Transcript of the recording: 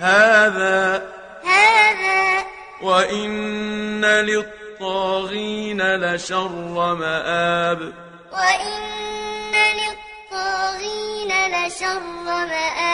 هذا هذا وإن للطاغين لشر مآب. وإن للطاغين لشر مآب.